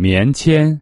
棉签。